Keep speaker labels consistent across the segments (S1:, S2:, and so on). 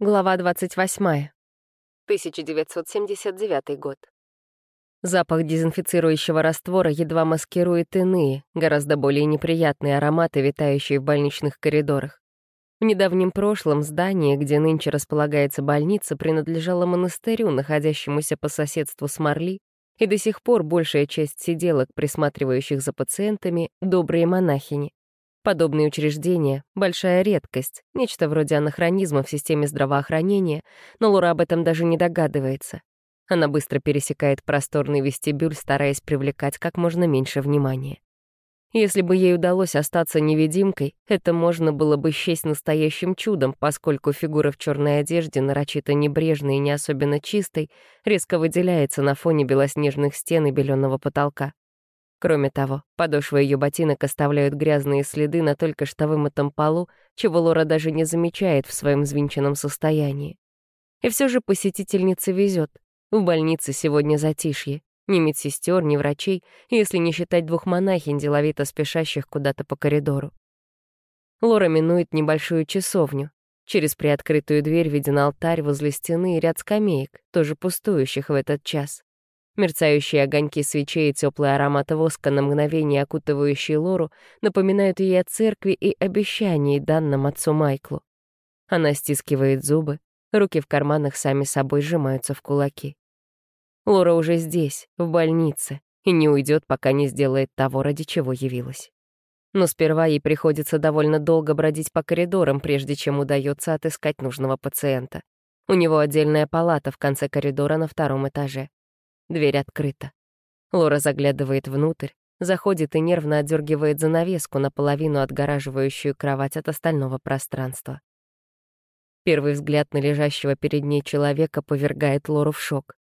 S1: Глава 28. 1979 год. Запах дезинфицирующего раствора едва маскирует иные, гораздо более неприятные ароматы, витающие в больничных коридорах. В недавнем прошлом здание, где нынче располагается больница, принадлежало монастырю, находящемуся по соседству с Марли, и до сих пор большая часть сиделок, присматривающих за пациентами, — добрые монахини. Подобные учреждения — большая редкость, нечто вроде анахронизма в системе здравоохранения, но Лора об этом даже не догадывается. Она быстро пересекает просторный вестибюль, стараясь привлекать как можно меньше внимания. Если бы ей удалось остаться невидимкой, это можно было бы счесть настоящим чудом, поскольку фигура в черной одежде, нарочито небрежной и не особенно чистой, резко выделяется на фоне белоснежных стен и беленого потолка. Кроме того, подошвы ее ботинок оставляют грязные следы на только что вымытом полу, чего Лора даже не замечает в своем взвинченном состоянии. И все же посетительнице везет. В больнице сегодня затишье. Ни медсестер, ни врачей, если не считать двух монахинь, деловито спешащих куда-то по коридору. Лора минует небольшую часовню. Через приоткрытую дверь виден алтарь возле стены и ряд скамеек, тоже пустующих в этот час. Мерцающие огоньки свечей и теплый аромат воска на мгновение окутывающие Лору напоминают ей о церкви и обещании, данном отцу Майклу. Она стискивает зубы, руки в карманах сами собой сжимаются в кулаки. Лора уже здесь, в больнице, и не уйдет, пока не сделает того, ради чего явилась. Но сперва ей приходится довольно долго бродить по коридорам, прежде чем удается отыскать нужного пациента. У него отдельная палата в конце коридора на втором этаже. Дверь открыта. Лора заглядывает внутрь, заходит и нервно отдергивает занавеску, наполовину отгораживающую кровать от остального пространства. Первый взгляд на лежащего перед ней человека повергает Лору в шок.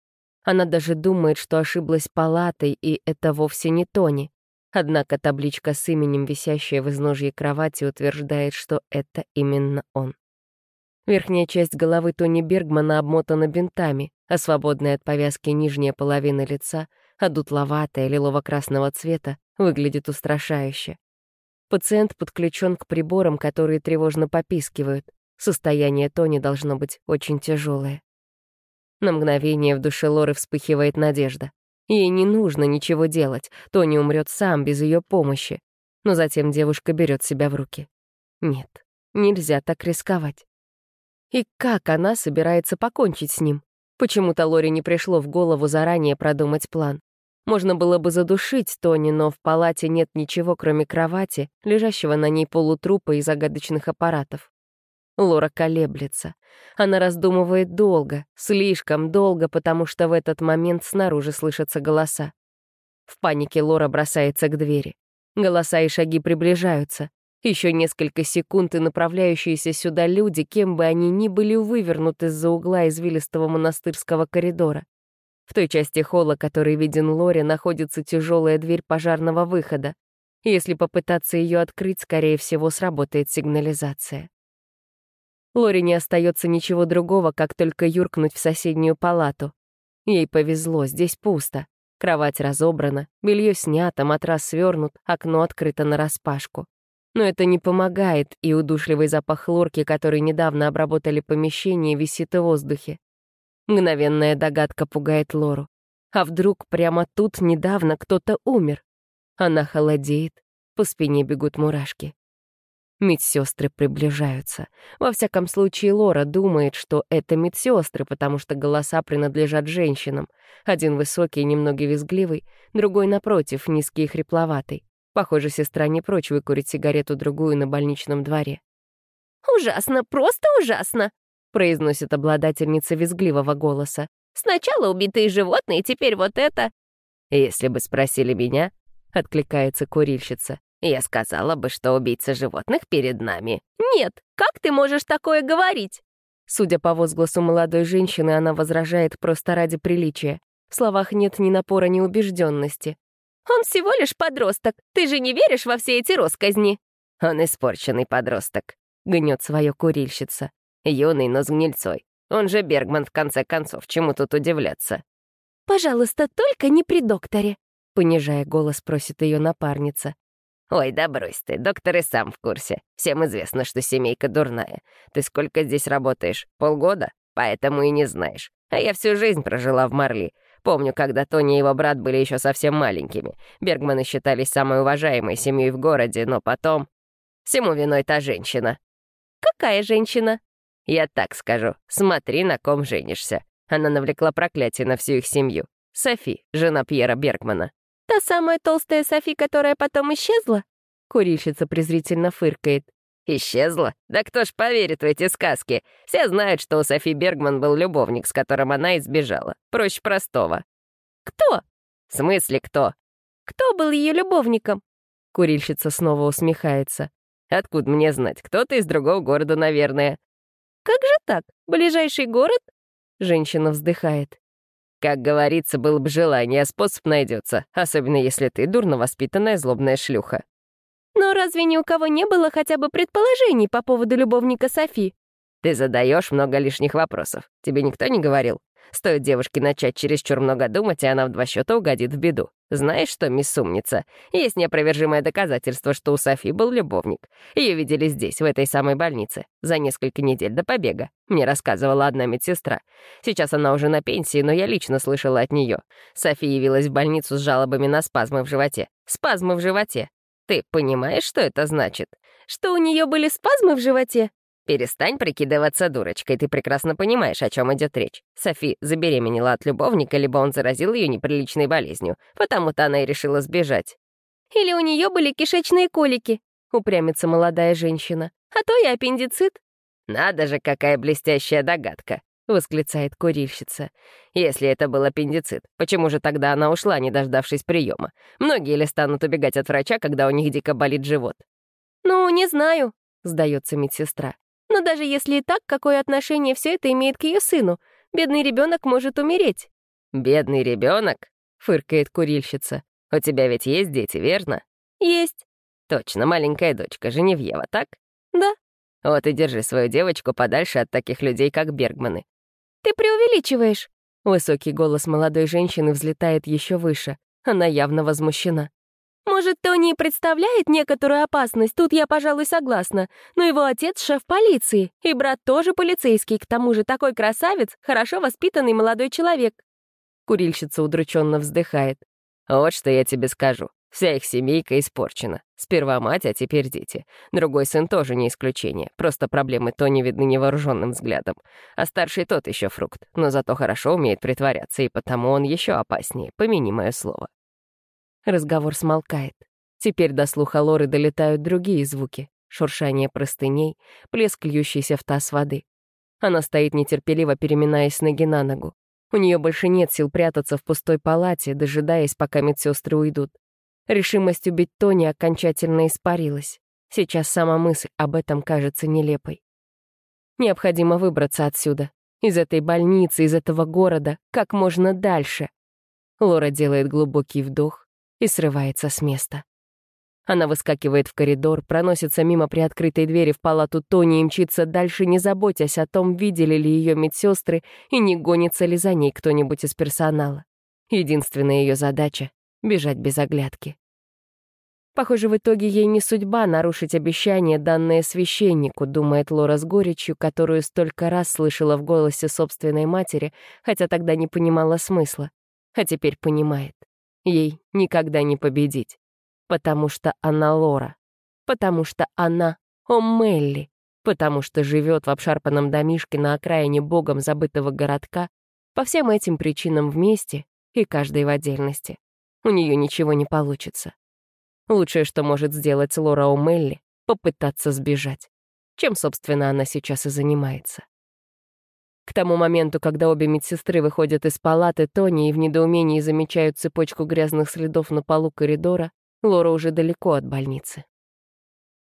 S1: Она даже думает, что ошиблась палатой, и это вовсе не Тони. Однако табличка с именем, висящая в изножье кровати, утверждает, что это именно он. Верхняя часть головы Тони Бергмана обмотана бинтами, а свободная от повязки нижняя половина лица, одутловатая, лилово-красного цвета, выглядит устрашающе. Пациент подключен к приборам, которые тревожно попискивают. Состояние Тони должно быть очень тяжелое. На мгновение в душе Лоры вспыхивает надежда. Ей не нужно ничего делать, Тони умрет сам без ее помощи. Но затем девушка берет себя в руки. Нет, нельзя так рисковать. И как она собирается покончить с ним? Почему-то Лоре не пришло в голову заранее продумать план. Можно было бы задушить Тони, но в палате нет ничего, кроме кровати, лежащего на ней полутрупа и загадочных аппаратов. Лора колеблется. Она раздумывает долго, слишком долго, потому что в этот момент снаружи слышатся голоса. В панике Лора бросается к двери. Голоса и шаги приближаются. Еще несколько секунд, и направляющиеся сюда люди, кем бы они ни были, вывернуты из-за угла извилистого монастырского коридора. В той части холла, который виден Лоре, находится тяжелая дверь пожарного выхода. Если попытаться ее открыть, скорее всего, сработает сигнализация. Лори не остается ничего другого, как только юркнуть в соседнюю палату. Ей повезло, здесь пусто. Кровать разобрана, белье снято, матрас свернут, окно открыто нараспашку. Но это не помогает, и удушливый запах лорки, который недавно обработали помещение, висит в воздухе. Мгновенная догадка пугает Лору. А вдруг прямо тут недавно кто-то умер? Она холодеет, по спине бегут мурашки. Медсестры приближаются. Во всяком случае, Лора думает, что это медсестры, потому что голоса принадлежат женщинам. Один высокий немного визгливый, другой, напротив, низкий и хрипловатый. Похоже, сестра не прочь выкурить сигарету-другую на больничном дворе.
S2: «Ужасно, просто ужасно!» — произносит обладательница визгливого голоса. «Сначала убитые животные, теперь вот это...»
S1: «Если бы спросили меня...» — откликается курильщица.
S2: Я сказала бы, что убийца животных перед нами. Нет, как ты можешь такое говорить?
S1: Судя по возгласу молодой женщины, она возражает просто ради приличия. В словах нет ни напора, ни убежденности.
S2: Он всего лишь подросток. Ты же не веришь во все эти росказни?
S3: Он испорченный подросток. Гнет свое курильщица. Юный, но с гнильцой. Он же Бергман, в конце концов. Чему тут удивляться?
S2: «Пожалуйста, только не при докторе», —
S1: понижая голос, просит ее напарница.
S3: «Ой, да брось ты, доктор и сам в курсе. Всем известно, что семейка дурная. Ты сколько здесь работаешь? Полгода? Поэтому и не знаешь. А я всю жизнь прожила в Марли. Помню, когда Тони и его брат были еще совсем маленькими. Бергманы считались самой уважаемой семьей в городе, но потом... Всему виной та женщина.
S2: «Какая женщина?»
S3: «Я так скажу. Смотри, на ком женишься». Она навлекла проклятие на всю их семью. Софи, жена Пьера Бергмана.
S2: «Та самая толстая Софи, которая потом исчезла?»
S1: Курильщица презрительно фыркает.
S3: «Исчезла? Да кто ж поверит в эти сказки? Все знают, что у Софи Бергман был любовник, с которым она избежала. Проще простого».
S2: «Кто?»
S3: «В смысле кто?»
S2: «Кто был ее любовником?»
S1: Курильщица снова усмехается.
S3: «Откуда мне знать? Кто-то из другого города, наверное».
S2: «Как же так? Ближайший город?»
S1: Женщина вздыхает.
S3: Как говорится, было бы желание, а способ найдется, особенно если ты дурно воспитанная злобная шлюха.
S2: Но разве ни у кого не было хотя бы предположений по поводу любовника Софи?
S3: Ты задаешь много лишних вопросов. Тебе никто не говорил? Стоит девушке начать чересчур много думать, и она в два счета угодит в беду. Знаешь что, мисс Умница? Есть неопровержимое доказательство, что у Софи был любовник. Ее видели здесь, в этой самой больнице, за несколько недель до побега. Мне рассказывала одна медсестра. Сейчас она уже на пенсии, но я лично слышала от нее. Софи явилась в больницу с жалобами на спазмы в животе. Спазмы в животе. Ты понимаешь, что это значит?
S2: Что у нее были спазмы в животе?
S3: Перестань прикидываться дурочкой, ты прекрасно понимаешь, о чем идет речь. Софи забеременела от любовника, либо он заразил ее неприличной болезнью, потому-то она и решила сбежать.
S2: Или у нее были кишечные колики, упрямится молодая женщина. А то и аппендицит.
S3: Надо же, какая блестящая догадка, восклицает курильщица. Если это был аппендицит, почему же тогда она ушла, не дождавшись приема? Многие ли станут убегать от врача, когда у них дико болит живот?
S2: Ну, не знаю,
S1: сдается медсестра.
S2: Но даже если и так, какое отношение все это имеет к ее сыну? Бедный ребенок может умереть.
S3: Бедный ребенок? фыркает курильщица. У тебя ведь есть дети, верно?
S2: Есть.
S3: Точно, маленькая дочка, Женевьева, так?
S2: Да.
S3: Вот и держи свою девочку подальше от таких людей, как Бергманы.
S2: Ты преувеличиваешь.
S1: Высокий голос молодой женщины взлетает еще выше. Она явно возмущена.
S2: Может, Тони представляет некоторую опасность, тут я, пожалуй, согласна. Но его отец — шеф полиции, и брат тоже полицейский, к тому же такой красавец, хорошо воспитанный молодой человек.
S1: Курильщица удрученно вздыхает.
S3: «Вот что я тебе скажу. Вся их семейка испорчена. Сперва мать, а теперь дети. Другой сын тоже не исключение. Просто проблемы Тони видны невооруженным взглядом. А старший тот еще фрукт, но зато хорошо умеет притворяться, и потому он еще опаснее, помяни мое слово.
S1: Разговор смолкает. Теперь до слуха Лоры долетают другие звуки. Шуршание простыней, плеск льющийся в таз воды. Она стоит нетерпеливо, переминаясь с ноги на ногу. У нее больше нет сил прятаться в пустой палате, дожидаясь, пока медсестры уйдут. Решимость убить Тони окончательно испарилась. Сейчас сама мысль об этом кажется нелепой. Необходимо выбраться отсюда. Из этой больницы, из этого города, как можно дальше. Лора делает глубокий вдох, и срывается с места. Она выскакивает в коридор, проносится мимо приоткрытой двери в палату Тони и мчится дальше, не заботясь о том, видели ли ее медсестры и не гонится ли за ней кто-нибудь из персонала. Единственная ее задача — бежать без оглядки. Похоже, в итоге ей не судьба нарушить обещание, данное священнику, думает Лора с горечью, которую столько раз слышала в голосе собственной матери, хотя тогда не понимала смысла, а теперь понимает. Ей никогда не победить. Потому что она Лора. Потому что она О'Мелли. Потому что живет в обшарпанном домишке на окраине богом забытого городка. По всем этим причинам вместе и каждой в отдельности. У нее ничего не получится. Лучшее, что может сделать Лора О'Мелли, попытаться сбежать. Чем, собственно, она сейчас и занимается. К тому моменту, когда обе медсестры выходят из палаты, Тони и в недоумении замечают цепочку грязных следов на полу коридора, Лора уже далеко от больницы.